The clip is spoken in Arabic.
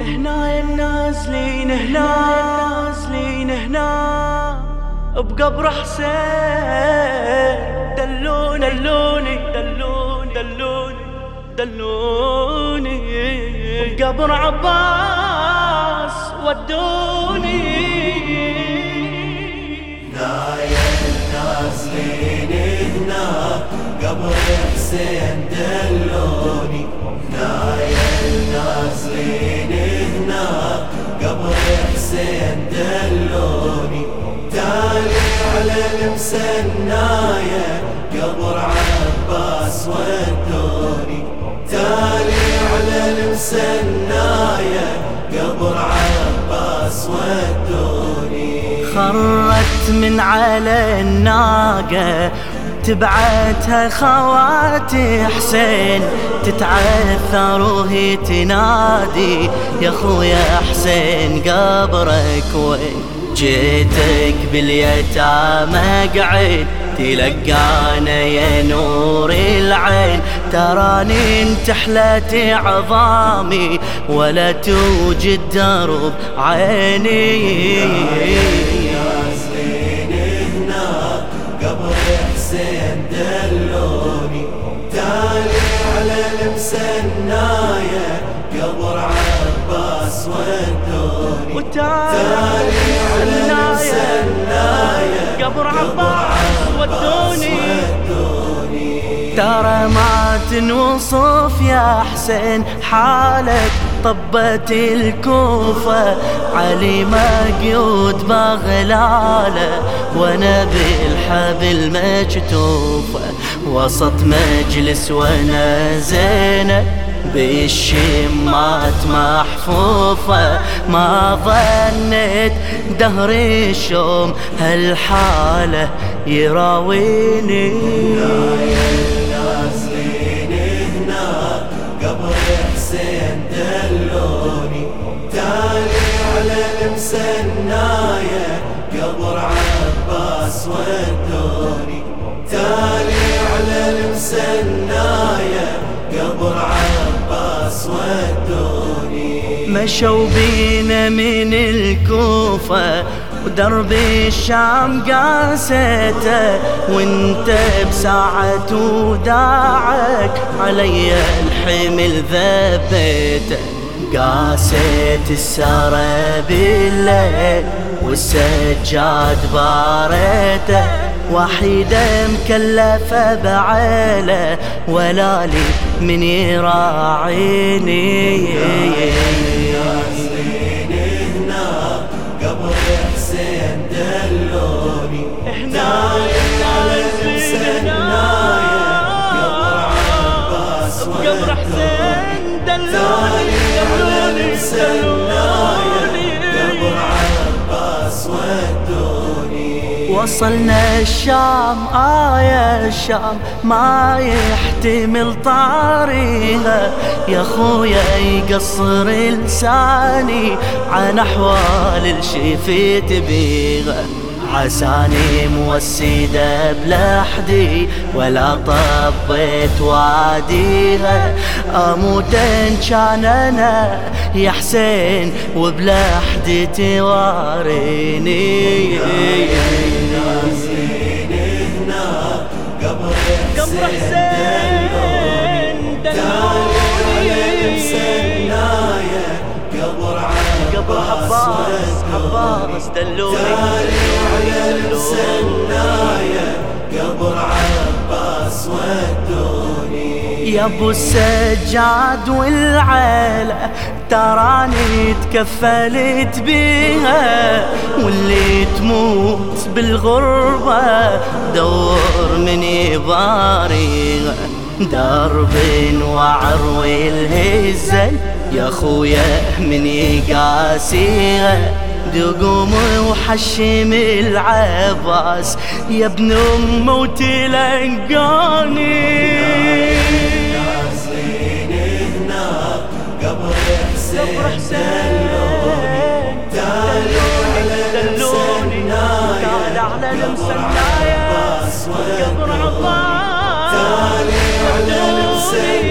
هنا النازلين هنا نازلين هنا. بقبر حسين. دلوني دلوني دلوني دلوني دلوني. بقبر عباس ودوني. نازلين هنا قبر حسين دلوني نايل نازلين هنا قبر حسين دلوني تالي على المسناية قبر عباس ودوني. تالي على المسناية قبر عباس خرت من على الناقة تبعتها خواتي حسين تتعثر وهي تنادي يا خويا حسين قبرك وين؟ جيتك باليتامى قعد تلقانا يا نور العين تراني انت حلت عظامي ولا توجد درب عيني. دلوني تالي على المسناية قبر عباس ودوني وتالي على الناية المسناية قبر عباس ودوني ودوني ترى ما تنوصف يا حسين حالك. طبت الكوفة علي مقيود بغلالة وأنا بالحبل مكتوفة وسط مجلس وأنا زينة بالشمات محفوفة. ما ظنيت دهر الشوم هالحالة يراويني. نازلين هنا قبر حسين المسناية قبر عباس ودوني تالي على المسناية قبر عباس ودوني مشوا بينا من الكوفة ودرب الشام قاسيته وانت بساعة وداعك علي الحمل ذبيته قاسيت السارة بالليل والسجاد باريته وحيدة مكلفة بعيلة ولا لي من يراعيني. هنا قبر حسين دلوني تالي على المسناية قبر عباس قبر حسين تالي على المسناية قبر عباس ودوني وصلنا الشام آية الشام ما يحتمل طاريها. يا خويا يقصر لساني عن أحوال الشفيت بيها عساني موسيدة بلحدي ولا طبيت واديها. أموت إن كان أنا يا حسين وبلحدي تواريني. نازلين هنا قبر حسين. عباس عباس دلوني على المسناية قبر عباس ودوني يا ابو السجاد والعيلة تراني تكفلت بيها واللي تموت بالغربة دور من يباريها درب وعروي الهزل يا خويا من يقاسيها دقوم وحشم العباس. يا ابن ام وتلقاني. نازلين هنا قبر حسين. تالي على المسناية تعال على المسناية قبر عباس تالي على المسناية